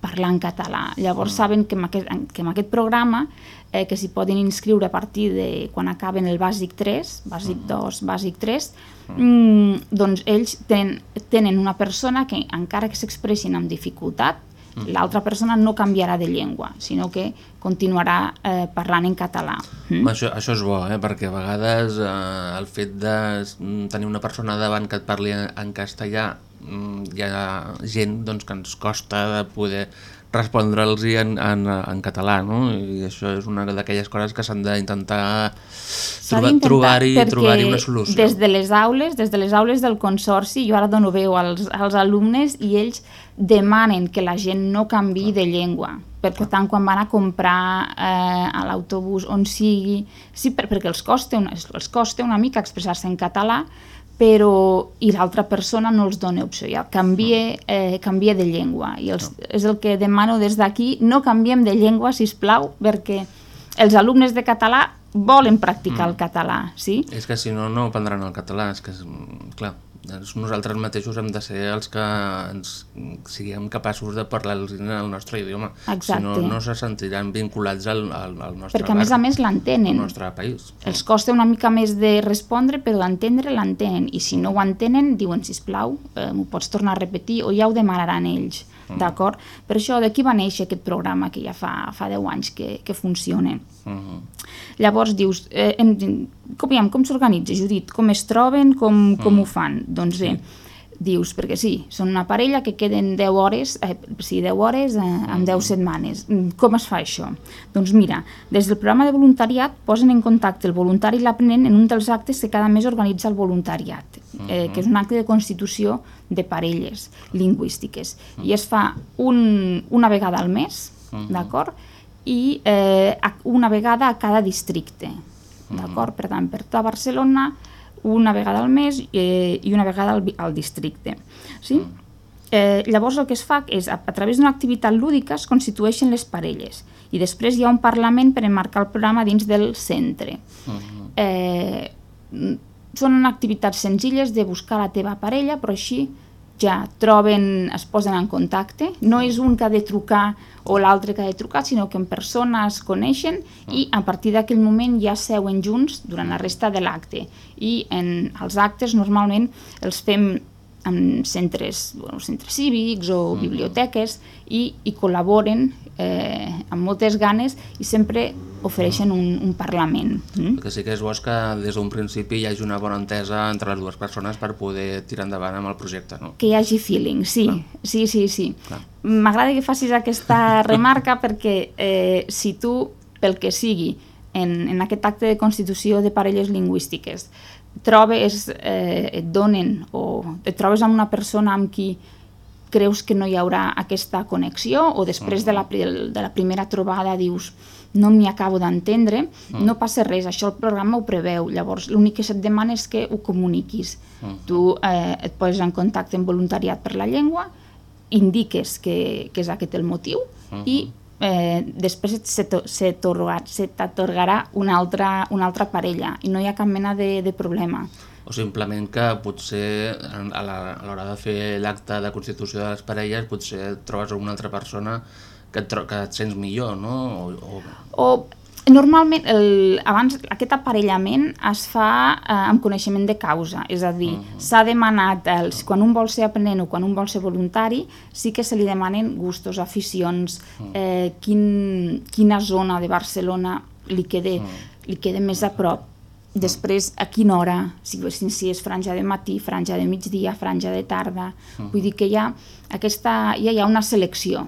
parlar en català. Llavors saben que amb aquest, que amb aquest programa eh, que s'hi poden inscriure a partir de quan acaben el bàsic 3, bàsic 2, bàsic 3, mm, doncs ells tenen, tenen una persona que encara que s'expressin amb dificultat, l'altra persona no canviarà de llengua, sinó que continuarà eh, parlant en català. Mm? Això, això és bo, eh? perquè a vegades eh, el fet de mm, tenir una persona davant que et parli en, en castellà mm, hi ha gent doncs, que ens costa de poder respondre'ls en, en, en català, no? I això és una d'aquelles coses que s'han d'intentar trobar- trobar-hi perquè trobar una solució. Des de les aules, des de les aules del Consorci, jo ara dono veu als, als alumnes i ells demanen que la gent no canvi de llengua, perquè tant quan van a comprar eh, a l'autobús on sigui, sí, per, perquè els costa, una, els costa una mica expressar-se en català, però i l'altra persona no els dona opció, ja. Canvia, eh, canvia de llengua. I els, és el que demano des d'aquí, no canviem de llengua, si plau, perquè els alumnes de català volen practicar el català, sí? És que si no, no aprendran el català, és que, és, clar, doncs nosaltres mateixos hem de ser els que ens siguem capaços de parlar-los en el nostre idioma. Exacte. Si no, no se sentiran vinculats al, al, al nostre Perquè a més a barri, més l'entenen. al nostre país. Els costa una mica més de respondre, però d'entendre l'entenen. I si no ho entenen, diuen, sisplau, eh, m'ho pots tornar a repetir o ja ho demanaran ells. D'acord? Per això d'aquí va néixer aquest programa que ja fa, fa 10 anys que, que funciona. Uh -huh. Llavors dius, eh, hem, com, com s'organitza, Judit? Com es troben? Com, com ho fan? Doncs bé, dius, perquè sí, són una parella que queden 10 hores, eh, sí, 10 hores eh, en 10 setmanes. Mm, Com es fa això? Doncs mira, des del programa de voluntariat posen en contacte el voluntari i l'aprenent en un dels actes que cada mes organitza el voluntariat, eh, que és un acte de constitució de parelles lingüístiques. I es fa un, una vegada al mes, d'acord? I eh, una vegada a cada districte, d'acord? Per tant, per tota Barcelona, una vegada al mes eh, i una vegada al, al districte. Sí? Eh, llavors el que es fa és, a, a través d'una activitat lúdica es constitueixen les parelles i després hi ha un Parlament per enmarcar el programa dins del centre. Eh, mm, són activitats senzilles de buscar la teva parella, però així ja troben, es posen en contacte. No és un que ha de trucar o l'altre que ha de trucar, sinó que en persona es coneixen i a partir d'aquell moment ja seuen junts durant la resta de l'acte. I en els actes normalment els fem en centres, bueno, centres cívics o biblioteques i, i col·laboren eh, amb moltes ganes i sempre ofereixen un, un parlament. Mm? El que sí que és bo és que des d'un principi hi hagi una bona entesa entre les dues persones per poder tirar endavant amb el projecte, no? Que hi hagi feeling, sí, sí, sí, sí. M'agrada que facis aquesta remarca perquè eh, si tu, pel que sigui, en, en aquest acte de constitució de parelles lingüístiques, trobes, eh, et donen o et trobes amb una persona amb qui creus que no hi haurà aquesta connexió o després de la, pri- de la primera trobada dius no m'hi acabo d'entendre, Mm. no passa res, això el programa ho preveu, llavors l'únic que se't demana és que ho comuniquis. Tu eh, et poses en contacte amb voluntariat per la llengua, indiques que, que és aquest el motiu i eh, després t'atorgarà una, altra, una altra parella i no hi ha cap mena de, de problema. O simplement que potser a l'hora de fer l'acte de constitució de les parelles potser trobes una altra persona que et, que et sents millor, no? O, o... O normalment el, abans aquest aparellament es fa eh, amb coneixement de causa, és a dir, s'ha demanat, els, quan un vol ser aprenent o quan un vol ser voluntari, sí que se li demanen gustos, aficions, eh, quin, quina zona de Barcelona li quede, li quede més a prop, després a quina hora, si, si, és franja de matí, franja de migdia, franja de tarda, vull dir que hi ha, aquesta, ja hi ha una selecció,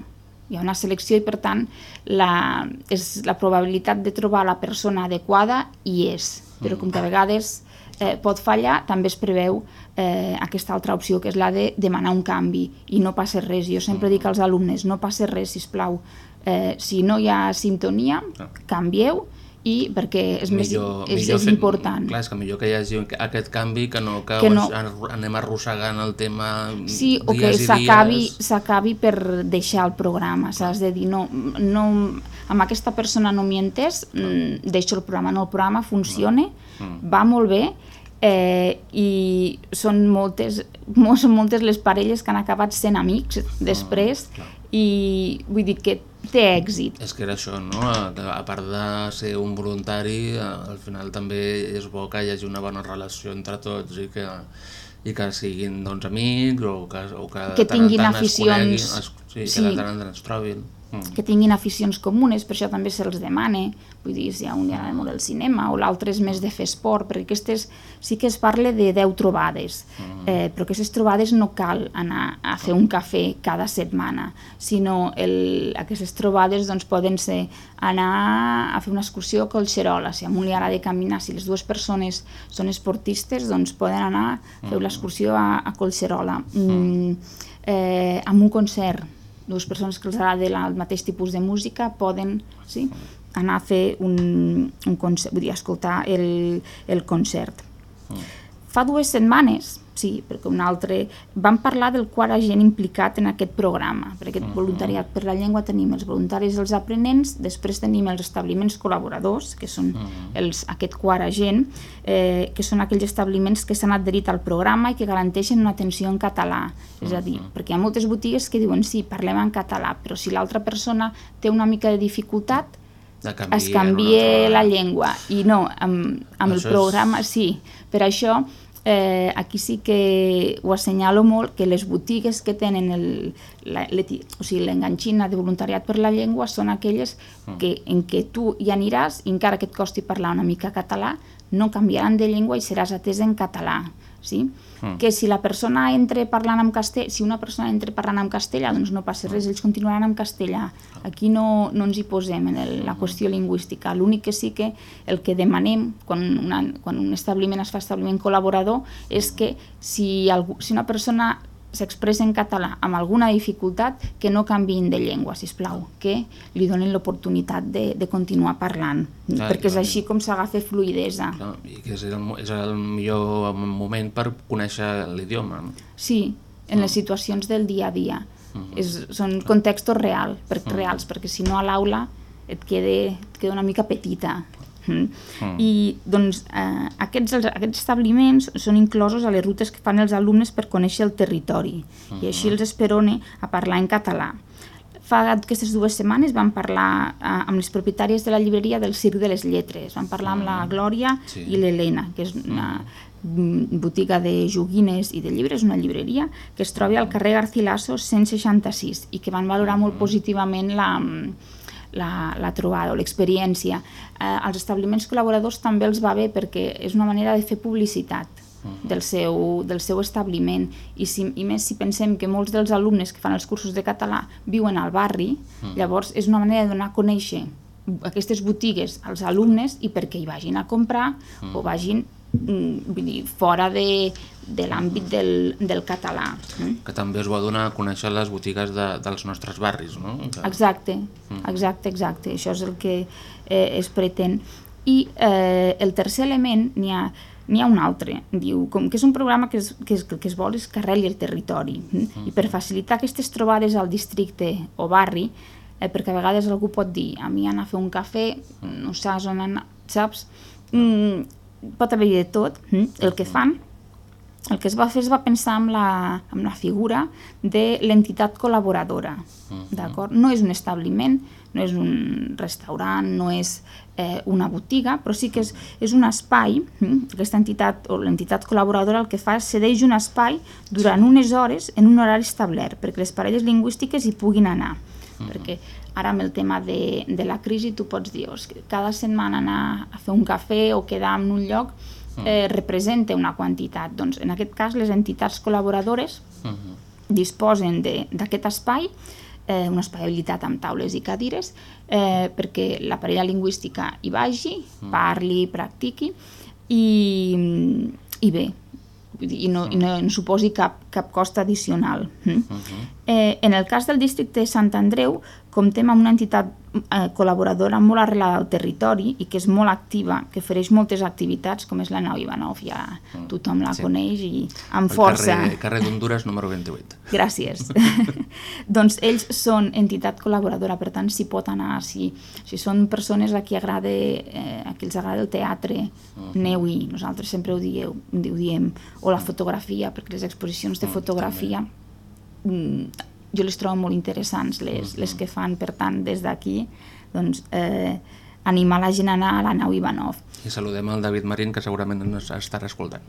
hi ha una selecció i per tant la, és la probabilitat de trobar la persona adequada hi és, però com que a vegades eh, pot fallar, també es preveu eh, aquesta altra opció que és la de demanar un canvi i no passa res. Jo sempre dic als alumnes no passa res, sisplau, eh, si no hi ha sintonia, canvieu i perquè és, més, és, és fer- important. Clar, és que millor que hi hagi aquest canvi que no que, Que no. no. anem arrossegant el tema Sí, o que dies s'acabi dies. per deixar el programa, saps? De dir, no, no, amb aquesta persona no m'hi entès, mm, deixo el programa. No, el programa funciona, va molt bé, eh, i són moltes, mo- són moltes les parelles que han acabat sent amics després, i vull dir que té èxit. És que era això, no? Que A part de ser un voluntari, al final també és bo que hi hagi una bona relació entre tots i que, i que siguin doncs, amics o que, o que, Que tant tinguin tant es aficions. coneguin, es, sí, Sí. que de tant en tant es trobin. Mm. que tinguin aficions comunes, per això també se'ls demana, vull dir, si hi ha un li agrada molt el cinema o l'altre és més de fer esport, perquè aquestes sí que es parla de 10 trobades, eh, però aquestes trobades no cal anar a fer un cafè cada setmana, sinó el, aquestes trobades doncs, poden ser anar a fer una excursió a Collserola, si a un li agrada caminar, si les dues persones són esportistes, doncs poden anar a fer l'excursió a, a Collserola. Mm, eh, amb un concert, dues persones que els agrada el mateix tipus de música poden sí, anar a fer un, un concert, vull dir, escoltar el, el concert. Fa dues setmanes, sí, perquè un altre, vam parlar del quart agent implicat en aquest programa. Per aquest voluntariat per la llengua. Tenim els voluntaris i els aprenents, després tenim els establiments col·laboradors, que són els, aquest quart agent, eh, que són aquells establiments que s'han adherit al programa i que garanteixen una atenció en català. És a dir, perquè hi ha moltes botigues que diuen sí, parlem en català, però si l'altra persona té una mica de dificultat, es canvia la llengua. I no, amb, amb el Això és- programa sí, per això eh, aquí sí que ho assenyalo molt que les botigues que tenen el, la, o sigui, l'enganxina de voluntariat per la llengua són aquelles que, en què tu hi aniràs i encara que et costi parlar una mica català no canviaran de llengua i seràs atès en català sí? Mm. que si la persona entra parlant en castellà, si una persona entra parlant en castellà, doncs no passa res, ells continuaran en castellà. Aquí no, no ens hi posem en el, la qüestió lingüística. L'únic que sí que el que demanem quan, una, quan un establiment es fa establiment col·laborador és que si, algú, si una persona s'expressa en català amb alguna dificultat, que no canviïn de llengua, si plau, que li donin l'oportunitat de, de continuar parlant, Clar, perquè és clar. així com s'agafa fluidesa. No? I que és el, és el millor moment per conèixer l'idioma. No? Sí, en les situacions del dia a dia. És, són contextos real, per, Mhm. reals, perquè si no a l'aula et queda, et queda una mica petita. Mm. Mm. I doncs, eh, aquests, els- aquests establiments són inclosos a les rutes que fan els alumnes per conèixer el territori i així els esperone a parlar en català. Fa aquestes dues setmanes vam parlar eh, amb les propietàries de la llibreria del Circ de les Lletres. Vam parlar amb la Glòria Sí. i l'Helena, que és una mm, botiga de joguines i de llibres, una llibreria, que es troba al carrer Garcilaso 166 i que van valorar molt positivament la, la, la trobada o l'experiència. Eh, als establiments col·laboradors també els va bé perquè és una manera de fer publicitat del seu, del seu establiment. I, si, i més si pensem que molts dels alumnes que fan els cursos de català viuen al barri, Mm. llavors és una manera de donar a conèixer aquestes botigues als alumnes i perquè hi vagin a comprar o vagin vull dir, fora de, de l'àmbit del, del català. Mm? Que també es va donar a conèixer les botigues de, dels nostres barris, no? Que... Exacte, Mm. exacte, exacte. Això és el que eh, es pretén. I eh, el tercer element n'hi ha, ha un altre. Diu, com que és un programa que es, que es, que es vol és que arreli el territori. Mm? I per facilitar aquestes trobades al districte o barri, eh, perquè a vegades algú pot dir a mi anar a fer un cafè, no saps on anar, saps? Mm, pot haver-hi de tot. Mm? El que fan el que es va fer es va pensar en la, en la figura de l'entitat col·laboradora, d'acord? No és un establiment, no és un restaurant, no és eh, una botiga, però sí que és, és un espai, mm, aquesta entitat o l'entitat col·laboradora el que fa és cedeix un espai durant unes hores en un horari establert, perquè les parelles lingüístiques hi puguin anar. Perquè ara amb el tema de, de la crisi tu pots dir, "Os, que cada setmana anar a fer un cafè o quedar en un lloc eh, representa una quantitat. Doncs en aquest cas les entitats col·laboradores disposen de- d'aquest espai, eh, un espai habilitat amb taules i cadires, eh, perquè la parella lingüística hi vagi, parli, practiqui, i, i bé, i no, i no, no suposi cap, cap cost addicional. Mm? Eh, en el cas del districte de Sant Andreu, comptem amb una entitat eh, col·laboradora molt arrelada al territori i que és molt activa, que ofereix moltes activitats, com és la Nau Ivanov, ja tothom la Sí. coneix i amb El força. Carrer, carrer d'Honduras número 28. Gràcies. doncs ells són entitat col·laboradora, per tant s'hi pot anar. Si, si són persones a qui, agrada, eh, a qui els agrada el teatre, aneu-hi, nosaltres sempre ho, dieu, ho diem, o la fotografia, perquè les exposicions de fotografia mm, jo les trobo molt interessants, les, les que fan, per tant, des d'aquí, doncs, eh, animar la gent a anar a la nau Ivanov. I saludem el David Marín, que segurament ens estarà escoltant.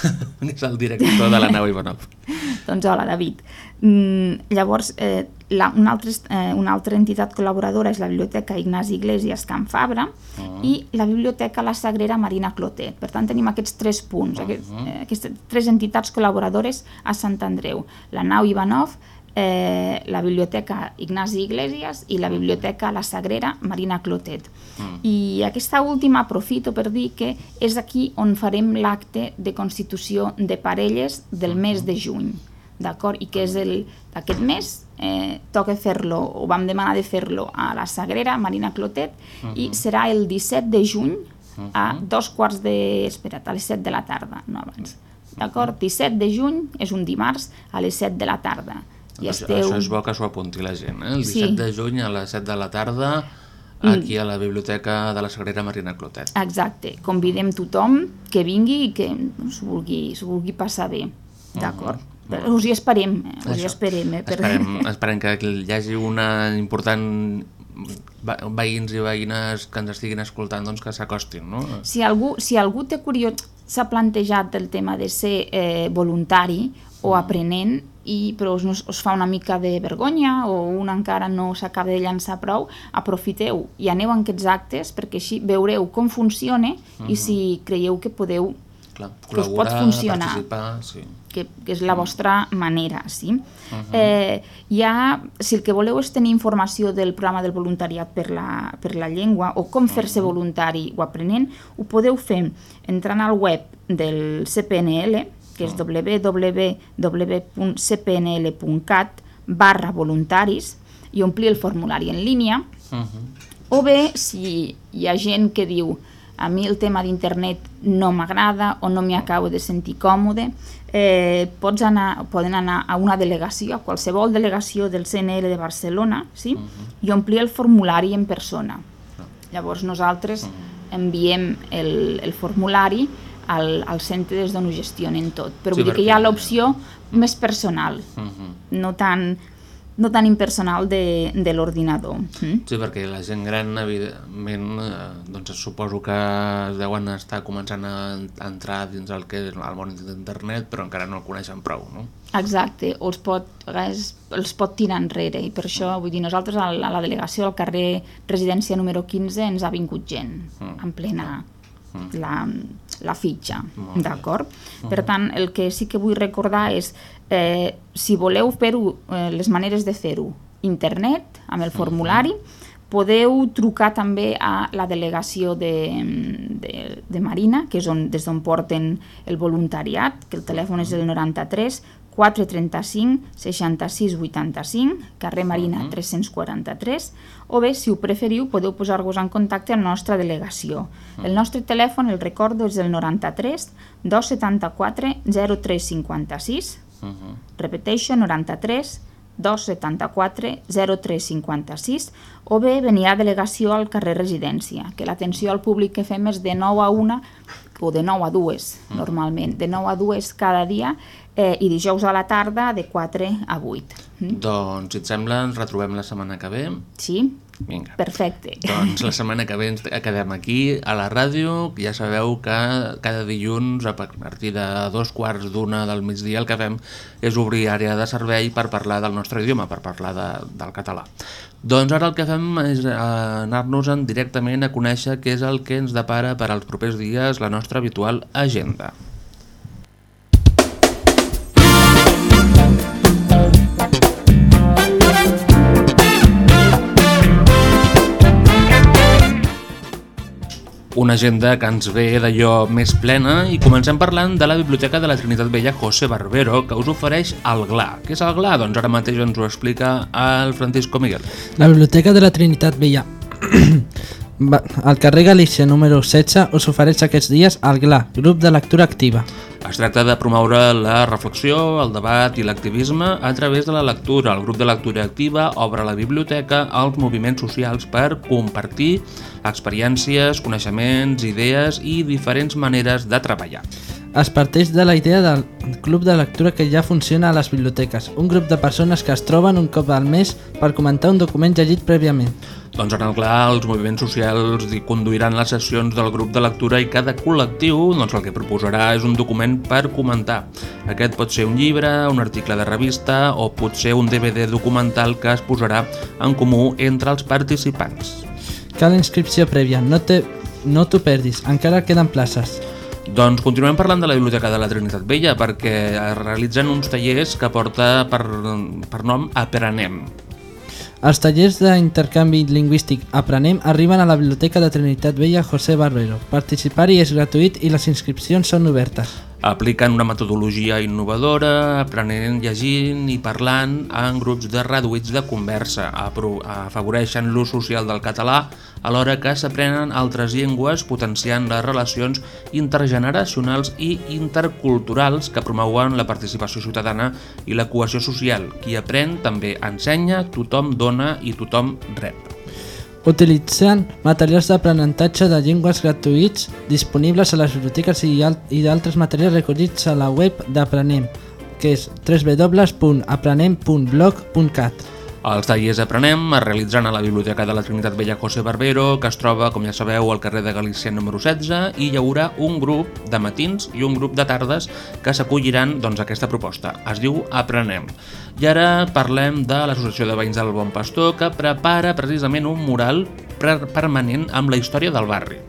és el director de la nau Ivanov. Doncs hola, David. Mm, llavors, eh, la, una, altra, eh, una altra entitat col·laboradora és la Biblioteca Ignasi Iglesias Can Fabra Ah. i la Biblioteca La Sagrera Marina Clotet. Per tant, tenim aquests tres punts, aquest, eh, aquestes tres entitats col·laboradores a Sant Andreu. La nau Ivanov, eh, la Biblioteca Ignasi Iglesias i la Biblioteca La Sagrera Marina Clotet. I aquesta última aprofito per dir que és aquí on farem l'acte de constitució de parelles del mes de juny, d'acord? I que és el d'aquest mes, eh, toca fer-lo, o vam demanar de fer-lo a la Sagrera Marina Clotet, i serà el 17 de juny a dos quarts de... espera't, a les 7 de la tarda, no abans. D'acord? 17 de juny és un dimarts a les 7 de la tarda. I Això, esteu... això és bo que s'ho apunti la gent. Eh? El Sí. 17 de juny a les 7 de la tarda Mm. aquí a la Biblioteca de la Sagrera Marina Clotet. Exacte, convidem tothom que vingui i que s'ho vulgui, vulgui passar bé, d'acord? Però Us hi esperem, eh? us hi esperem. Eh? Per... Esperem, esperem que hi hagi una important ve- veïns i veïnes que ens estiguin escoltant doncs que s'acostin, no? Si algú, si algú té curiós, s'ha plantejat el tema de ser eh, voluntari o aprenent, i, però us, us fa una mica de vergonya o un encara no s'acaba de llançar prou, aprofiteu i aneu a aquests actes perquè així veureu com funciona i si creieu que podeu Clar, que us pot funcionar. sí. que, que és la vostra manera, sí. eh, hi ha, si el que voleu és tenir informació del programa del voluntariat per la, per la llengua o com fer-se voluntari o aprenent, ho podeu fer entrant al web del CPNL, que és www.cpnl.cat barra voluntaris i omplir el formulari en línia, o bé, si hi ha gent que diu a mi el tema d'internet no m'agrada o no m'hi acabo de sentir còmode, eh, pots anar, poden anar a una delegació, a qualsevol delegació del CNL de Barcelona, sí? i omplir el formulari en persona. Llavors nosaltres enviem el, el formulari al, al centre des d'on ho gestionen tot. Però Sí, vull dir que hi ha l'opció més personal, no tan, no tan impersonal de, de l'ordinador. Mm? Sí, perquè la gent gran, evidentment, eh, doncs suposo que deuen estar començant a entrar dins el que és el món d'internet, però encara no el coneixen prou, no? Exacte, o els pot, els pot tirar enrere i per això, vull dir, nosaltres a la, a la delegació al carrer Residència número 15 ens ha vingut gent en plena la, la fitxa, d'acord? Per tant, el que sí que vull recordar és, eh, si voleu fer-ho, eh, les maneres de fer-ho, internet, amb el formulari, podeu trucar també a la delegació de, de, de Marina, que és on, des d'on porten el voluntariat, que el telèfon és el 93 435 66 85, carrer Marina 343, o bé, si ho preferiu, podeu posar-vos en contacte amb la nostra delegació. El nostre telèfon, el recordo, és el 93 274 0356, Uh -huh. repeteixo, 93 274 0356 o bé venir a delegació al carrer Residència, que l'atenció al públic que fem és de 9 a 1 o de 9 a 2 normalment, de 9 a 2 cada dia eh, i dijous a la tarda de 4 a 8. Mm? Doncs, si et sembla, ens retrobem la setmana que ve. Sí? Vinga. Perfecte. Doncs la setmana que ve ens quedem aquí a la ràdio. Ja sabeu que cada dilluns a partir de dos quarts d'una del migdia el que fem és obrir àrea de servei per parlar del nostre idioma, per parlar de, del català. Doncs ara el que fem és anar-nos-en directament a conèixer què és el que ens depara per als propers dies la nostra habitual agenda. Una agenda que ens ve d'allò més plena i comencem parlant de la Biblioteca de la Trinitat Vella José Barbero que us ofereix el GLA. Què és el GLA? Doncs ara mateix ens ho explica el Francisco Miguel. La Biblioteca de la Trinitat Vella al carrer Galícia número 16 us ofereix aquests dies el GLA, grup de lectura activa. Es tracta de promoure la reflexió, el debat i l'activisme a través de la lectura. El grup de lectura activa obre la biblioteca als moviments socials per compartir experiències, coneixements, idees i diferents maneres de treballar. Es parteix de la idea del club de lectura que ja funciona a les biblioteques, un grup de persones que es troben un cop al mes per comentar un document llegit prèviament. Doncs en el clar, els moviments socials conduiran les sessions del grup de lectura i cada col·lectiu doncs, el que proposarà és un document per comentar. Aquest pot ser un llibre, un article de revista o potser un DVD documental que es posarà en comú entre els participants. Cal inscripció prèvia, no te- no t'ho perdis, encara queden places. Doncs continuem parlant de la Biblioteca de la Trinitat Vella perquè es realitzen uns tallers que porta per, per nom Aprenem. Els tallers d'intercanvi lingüístic Aprenem arriben a la Biblioteca de Trinitat Vella José Barbero. Participar-hi és gratuït i les inscripcions són obertes. Apliquen una metodologia innovadora, aprenent llegint i parlant en grups de reduïts de conversa. Afavoreixen l'ús social del català alhora que s'aprenen altres llengües potenciant les relacions intergeneracionals i interculturals que promouen la participació ciutadana i la cohesió social. Qui aprèn també ensenya, tothom dona i tothom rep. Utilitzant materials d'aprenentatge de llengües gratuïts disponibles a les biblioteques i, al- i d'altres materials recollits a la web d'Aprenem, que és www.aprenem.blog.cat. Els tallers Aprenem es realitzaran a la Biblioteca de la Trinitat Vella José Barbero, que es troba, com ja sabeu, al carrer de Galícia número 16, i hi haurà un grup de matins i un grup de tardes que s'acolliran doncs, a aquesta proposta. Es diu Aprenem. I ara parlem de l'Associació de Veïns del Bon Pastor, que prepara precisament un mural per permanent amb la història del barri.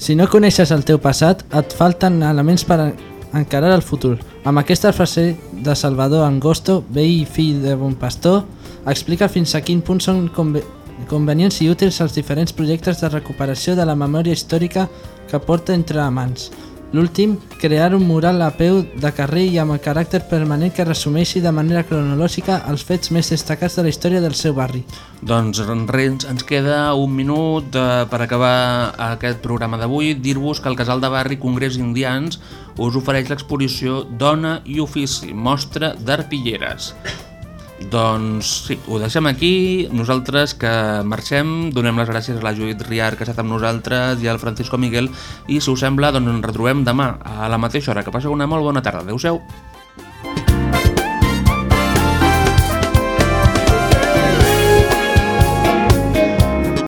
Si no coneixes el teu passat, et falten elements per encarar el futur. Amb aquesta frase de Salvador Angosto, veí i fill de Bon Pastor, explica fins a quin punt són conve convenients i útils els diferents projectes de recuperació de la memòria històrica que porta entre mans. L'últim, crear un mural a peu de carrer i amb caràcter permanent que resumeixi de manera cronològica els fets més destacats de la història del seu barri. Doncs res, ens queda un minut eh, per acabar aquest programa d'avui. Dir-vos que el Casal de Barri Congrés Indians us ofereix l'exposició Dona i Ofici, mostra d'arpilleres. Doncs sí, ho deixem aquí. Nosaltres que marxem, donem les gràcies a la Judit Riar que ha estat amb nosaltres i al Francisco Miguel i si us sembla doncs ens retrobem demà a la mateixa hora. Que passeu una molt bona tarda. Adéu-siau.